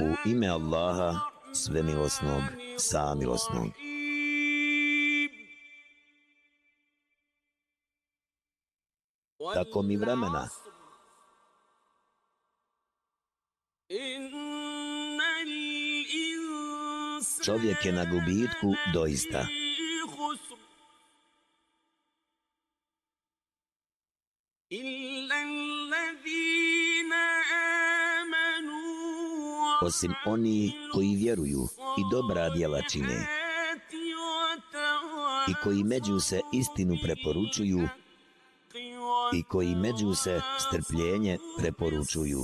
U ime Allaha, svemilosnog, samilosnog. Tako mi vremena. Čovjek je na gubitku doista. Osim oni koji vjeruju i dobra djela čine i koji među se istinu preporučuju i koji među se strpljenje preporučuju.